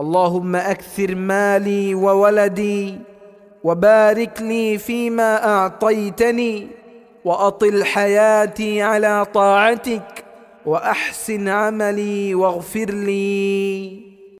اللهم أكثر مالي وولدي وبارك لي فيما أعطيتني وأطل حياتي على طاعتك وأحسن عملي واغفر لي.